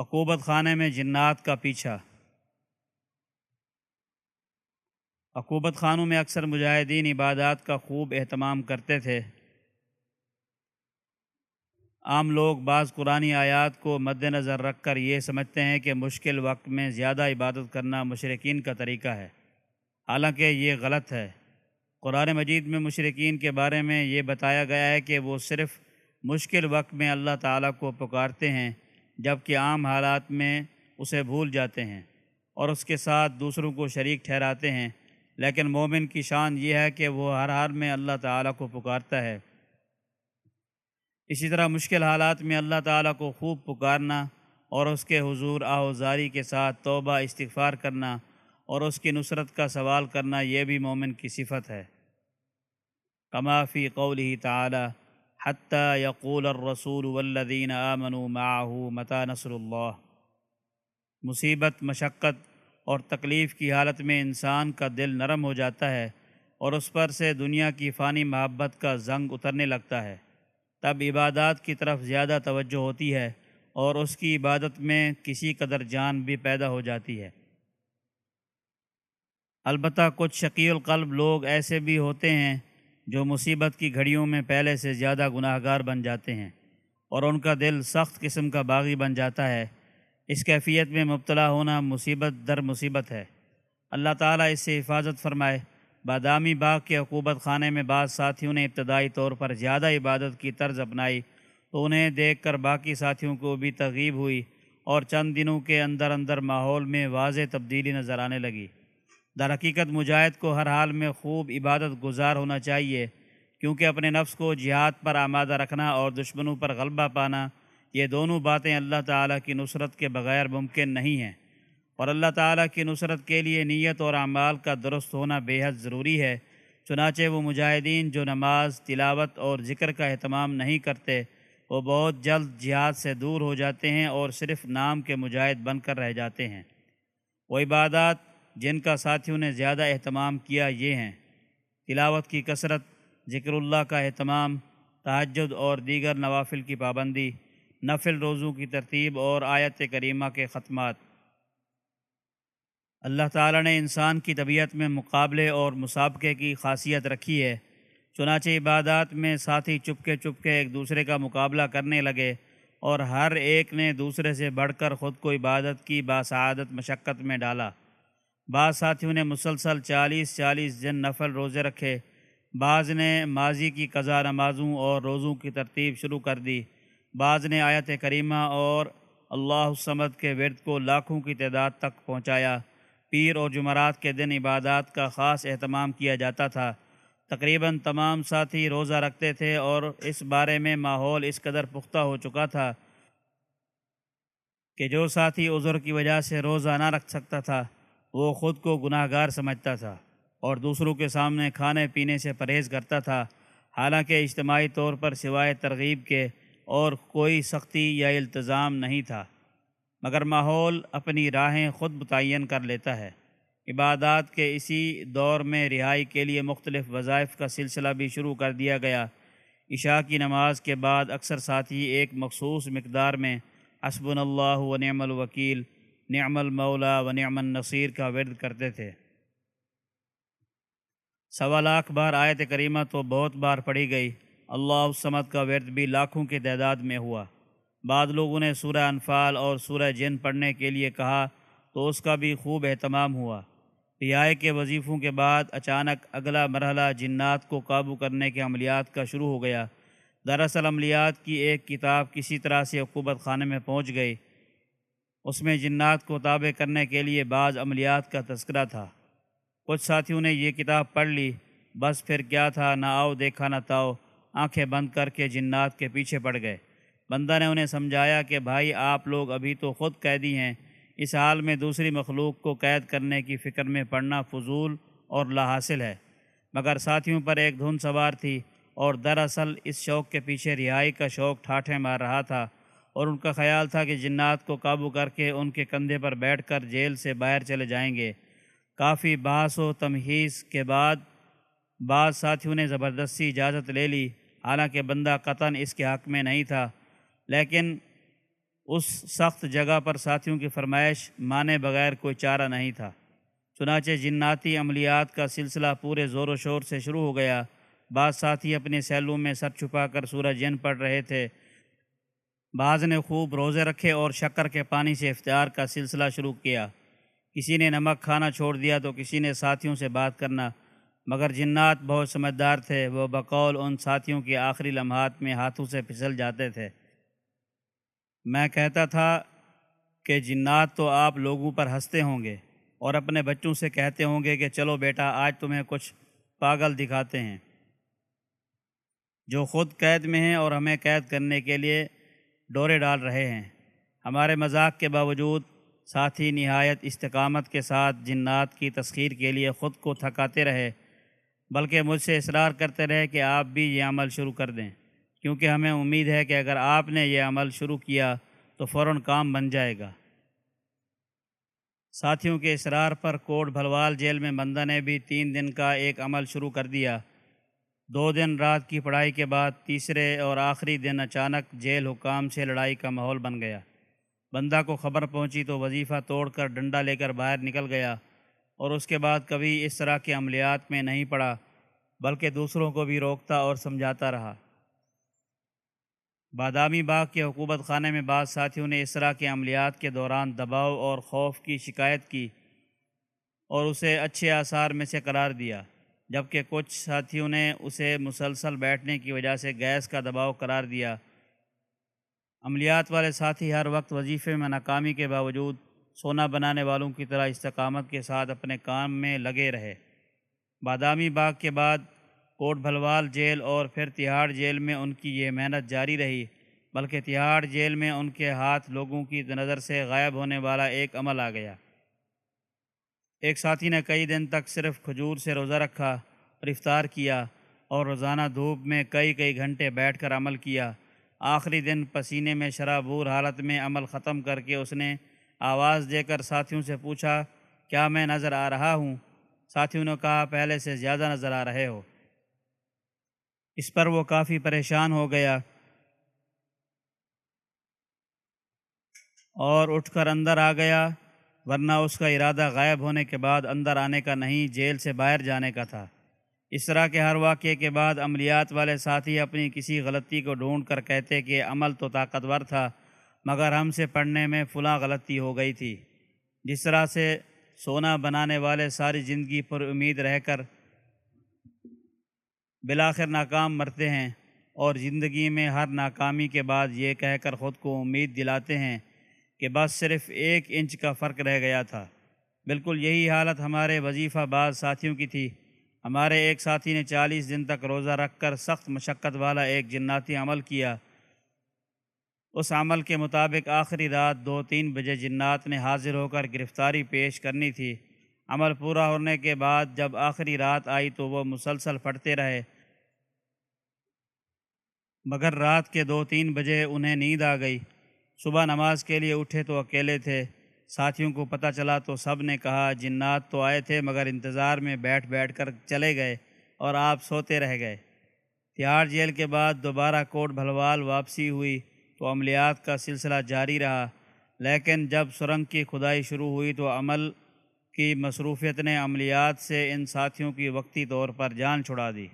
عقوبت خانے میں جنات کا پیچھا۔ عقوبت خانوں میں اکثر مجاہدین عبادات کا خوب اہتمام کرتے تھے۔ عام لوگ بعض قرآن آیات کو مد نظر رکھ کر یہ سمجھتے ہیں کہ مشکل وقت میں زیادہ عبادت کرنا مشرقین کا طریقہ ہے۔ حالانکہ یہ غلط ہے۔ قرآن مجید میں مشرقین کے بارے میں یہ بتایا گیا ہے کہ وہ صرف مشکل وقت میں اللہ تعالیٰ کو پکارتے ہیں۔ جبکہ عام حالات میں اسے بھول جاتے ہیں اور اس کے ساتھ دوسروں کو شریک ٹھہراتے ہیں، لیکن مومن کی شان یہ ہے کہ وہ ہر حال میں اللہ تعالیٰ کو پکارتا ہے۔ اسی طرح مشکل حالات میں اللہ تعالیٰ کو خوب پکارنا اور اس کے حضور آہوزاری کے ساتھ توبہ، استغفار کرنا اور اس کی نصرت کا سوال کرنا یہ بھی مومن کی صفت ہے۔ کمافی قول تعالی حتیٰ یقول الرسول والذین آمنوا معه متا نصر اللہ مصیبت، مشقت اور تکلیف کی حالت میں انسان کا دل نرم ہو جاتا ہے اور اس پر سے دنیا کی فانی محبت کا زنگ اترنے لگتا ہے۔ تب عبادات کی طرف زیادہ توجہ ہوتی ہے اور اس کی عبادت میں کسی قدر جان بھی پیدا ہو جاتی ہے۔ البتہ کچھ شقی القلب لوگ ایسے بھی ہوتے ہیں جو مصیبت کی گھڑیوں میں پہلے سے زیادہ گناہ گار بن جاتے ہیں اور ان کا دل سخت قسم کا باغی بن جاتا ہے، اس کیفیت میں مبتلا ہونا مصیبت در مصیبت ہے۔ اللہ تعالیٰ اس سے حفاظت فرمائے۔ بادامی باغ کے عقوبت خانے میں بعض ساتھیوں نے ابتدائی طور پر زیادہ عبادت کی طرز اپنائی تو انہیں دیکھ کر باقی ساتھیوں کو بھی ترغیب ہوئی اور چند دنوں کے اندر اندر ماحول میں واضح تبدیلی نظر آنے لگی۔ در حقیقت مجاہد کو ہر حال میں خوب عبادت گزار ہونا چاہیے، کیونکہ اپنے نفس کو جہاد پر آمادہ رکھنا اور دشمنوں پر غلبہ پانا، یہ دونوں باتیں اللہ تعالیٰ کی نصرت کے بغیر ممکن نہیں ہیں۔ اور اللہ تعالیٰ کی نصرت کے لیے نیت اور اعمال کا درست ہونا بے حد ضروری ہے، چنانچہ وہ مجاہدین جو نماز، تلاوت اور ذکر کا اہتمام نہیں کرتے، وہ بہت جلد جہاد سے دور ہو جاتے ہیں اور صرف نام کے مجاہد بن کر رہ جاتے ہیں۔ وہ عبادات جن کا ساتھیوں نے زیادہ اہتمام کیا یہ ہیں۔ تلاوت کی کثرت، ذکر اللہ کا اہتمام تحجد اور دیگر نوافل کی پابندی، نفل روزوں کی ترتیب اور آیت کریمہ کے ختمات۔ اللہ تعالیٰ نے انسان کی طبیعت میں مقابلے اور مسابقے کی خاصیت رکھی ہے۔ چنانچہ عبادات میں ساتھی چپکے چپکے ایک دوسرے کا مقابلہ کرنے لگے اور ہر ایک نے دوسرے سے بڑھ کر خود کو عبادت کی باسعادت مشقت میں ڈالا۔ بعض ساتھیوں نے مسلسل چالیس چالیس دن نفل روزے رکھے، بعض نے ماضی کی قضا نمازوں اور روزوں کی ترتیب شروع کر دی۔ بعض نے آیت کریمہ اور اللہ سمد کے ورد کو لاکھوں کی تعداد تک پہنچایا۔ پیر اور جمعرات کے دن عبادات کا خاص اہتمام کیا جاتا تھا۔ تقریباً تمام ساتھی روزہ رکھتے تھے اور اس بارے میں ماحول اس قدر پختہ ہو چکا تھا کہ جو ساتھی عذر کی وجہ سے روزہ نہ رکھ سکتا تھا۔ وہ خود کو گناہ گار سمجھتا تھا اور دوسروں کے سامنے کھانے پینے سے پرہیز کرتا تھا۔ حالانکہ اجتماعی طور پر سوائے ترغیب کے اور کوئی سختی یا التظام نہیں تھا، مگر ماحول اپنی راہیں خود متعین کر لیتا ہے۔ عبادات کے اسی دور میں رہائی کے لیے مختلف وظائف کا سلسلہ بھی شروع کر دیا گیا۔ عشاء کی نماز کے بعد اکثر ساتھی ایک مخصوص مقدار میں حسب اللہ و نعم الوکیل نعم المولا و نعم النصیر کا ورد کرتے تھے۔ سوا لاکھ بار آیت کریمہ تو بہت بار پڑھی گئی۔ اللہ سمت کا ورد بھی لاکھوں کے تعداد میں ہوا۔ بعض لوگوں نے سورہ انفال اور سورہ جن پڑھنے کے لیے کہا تو اس کا بھی خوب اہتمام ہوا۔ رہائی کے وظیفوں کے بعد اچانک اگلا مرحلہ جنات کو قابو کرنے کے عملیات کا شروع ہو گیا۔ دراصل عملیات کی ایک کتاب کسی طرح سے عقوبت خانے میں پہنچ گئی۔ اس میں جنات کو تابع کرنے کے لیے بعض عملیات کا تذکرہ تھا۔ کچھ ساتھیوں نے یہ کتاب پڑھ لی۔ بس پھر کیا تھا؟ نہ آؤ، دیکھا نہ تاؤ۔ آنکھیں بند کر کے جنات کے پیچھے پڑ گئے۔ بندہ نے انہیں سمجھایا کہ بھائی، آپ لوگ ابھی تو خود قیدی ہیں۔ اس حال میں دوسری مخلوق کو قید کرنے کی فکر میں پڑھنا فضول اور لا حاصل ہے۔ مگر ساتھیوں پر ایک دھن سوار تھی اور دراصل اس شوق کے پیچھے رہائی کا شوق ٹھاٹھیں مار رہا تھا۔ اور ان کا خیال تھا کہ جنات کو قابو کر کے ان کے کندھے پر بیٹھ کر جیل سے باہر چلے جائیں گے۔ کافی بحث و تمہیز کے بعد بعض ساتھیوں نے زبردستی اجازت لے لی، حالانکہ بندہ قطن اس کے حق میں نہیں تھا۔ لیکن اس سخت جگہ پر ساتھیوں کی فرمائش مانے بغیر کوئی چارہ نہیں تھا۔ چنانچہ جناتی عملیات کا سلسلہ پورے زور و شور سے شروع ہو گیا۔ بعض ساتھی اپنے سیلوں میں سر چھپا کر سورج جن پڑ رہے تھے۔ بعض نے خوب روزے رکھے اور شکر کے پانی سے افطار کا سلسلہ شروع کیا۔ کسی نے نمک کھانا چھوڑ دیا تو کسی نے ساتھیوں سے بات کرنا، مگر جنات بہت سمجھدار تھے، وہ بقول ان ساتھیوں کے آخری لمحات میں ہاتھوں سے پھسل جاتے تھے۔ میں کہتا تھا کہ جنات تو آپ لوگوں پر ہنستے ہوں گے اور اپنے بچوں سے کہتے ہوں گے کہ چلو بیٹا، آج تمہیں کچھ پاگل دکھاتے ہیں۔ جو خود قید میں ہیں اور ہمیں قید کرنے کے لیے ڈورے ڈال رہے ہیں۔ ہمارے مذاق کے باوجود ساتھی نہایت استقامت کے ساتھ جنات کی تسخیر کے لیے خود کو تھکاتے رہے، بلکہ مجھ سے اصرار کرتے رہے کہ آپ بھی یہ عمل شروع کر دیں۔ کیونکہ ہمیں امید ہے کہ اگر آپ نے یہ عمل شروع کیا تو فوراً کام بن جائے گا۔ ساتھیوں کے اصرار پر کوٹ بھلوال جیل میں بندہ نے بھی تین دن کا ایک عمل شروع کر دیا۔ دو دن رات کی پڑھائی کے بعد تیسرے اور آخری دن اچانک جیل حکام سے لڑائی کا ماحول بن گیا۔ بندہ کو خبر پہنچی تو وظیفہ توڑ کر ڈنڈا لے کر باہر نکل گیا اور اس کے بعد کبھی اس طرح کے عملیات میں نہیں پڑا، بلکہ دوسروں کو بھی روکتا اور سمجھاتا رہا۔ بادامی باغ کے حکومت خانے میں بعض ساتھیوں نے اس طرح کے عملیات کے دوران دباؤ اور خوف کی شکایت کی اور اسے اچھے آثار میں سے قرار دیا۔ جبکہ کچھ ساتھیوں نے اسے مسلسل بیٹھنے کی وجہ سے گیس کا دباؤ قرار دیا۔ عملیات والے ساتھی ہر وقت وظیفے میں ناکامی کے باوجود سونا بنانے والوں کی طرح استقامت کے ساتھ اپنے کام میں لگے رہے۔ بادامی باغ کے بعد کوٹ بھلوال جیل اور پھر تہاڑ جیل میں ان کی یہ محنت جاری رہی، بلکہ تہاڑ جیل میں ان کے ہاتھ لوگوں کی نظر سے غائب ہونے والا ایک عمل آ گیا۔ ایک ساتھی نے کئی دن تک صرف کھجور سے روزہ رکھا اور افطار کیا اور روزانہ دھوپ میں کئی کئی گھنٹے بیٹھ کر عمل کیا۔ آخری دن پسینے میں شرابور حالت میں عمل ختم کر کے اس نے آواز دے کر ساتھیوں سے پوچھا، کیا میں نظر آ رہا ہوں؟ ساتھیوں نے کہا، پہلے سے زیادہ نظر آ رہے ہو۔ اس پر وہ کافی پریشان ہو گیا۔ اور اٹھ کر اندر آ گیا۔ ورنہ اس کا ارادہ غائب ہونے کے بعد اندر آنے کا نہیں، جیل سے باہر جانے کا تھا۔ اس طرح کے ہر واقعے کے بعد عملیات والے ساتھی اپنی کسی غلطی کو ڈھونڈ کر کہتے کہ عمل تو طاقتور تھا، مگر ہم سے پڑھنے میں فلاں غلطی ہو گئی تھی۔ جس طرح سے سونا بنانے والے ساری زندگی پر امید رہ کر بلاخر ناکام مرتے ہیں اور زندگی میں ہر ناکامی کے بعد یہ کہہ کر خود کو امید دلاتے ہیں کہ بس صرف ایک انچ کا فرق رہ گیا تھا۔ بالکل یہی حالت ہمارے وظیفہ بعض ساتھیوں کی تھی۔ ہمارے ایک ساتھی نے چالیس دن تک روزہ رکھ کر سخت مشقت والا ایک جناتی عمل کیا۔ اس عمل کے مطابق آخری رات دو تین بجے جنات نے حاضر ہو کر گرفتاری پیش کرنی تھی۔ عمل پورا ہونے کے بعد جب آخری رات آئی تو وہ مسلسل پڑھتے رہے۔ مگر رات کے دو تین بجے انہیں نیند آ گئی۔ صبح نماز کے لیے اٹھے تو اکیلے تھے۔ ساتھیوں کو پتہ چلا تو سب نے کہا، جنات تو آئے تھے مگر انتظار میں بیٹھ بیٹھ کر چلے گئے اور آپ سوتے رہ گئے۔ تہاڑ جیل کے بعد دوبارہ کوٹ بھلوال واپسی ہوئی تو عملیات کا سلسلہ جاری رہا۔ لیکن جب سرنگ کی کھدائی شروع ہوئی تو عمل کی مصروفیت نے عملیات سے ان ساتھیوں کی وقتی طور پر جان چھڑا دی۔